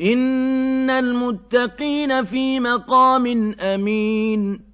إِنَّ الْمُتَّقِينَ فِي مَقَامٍ أَمِينٍ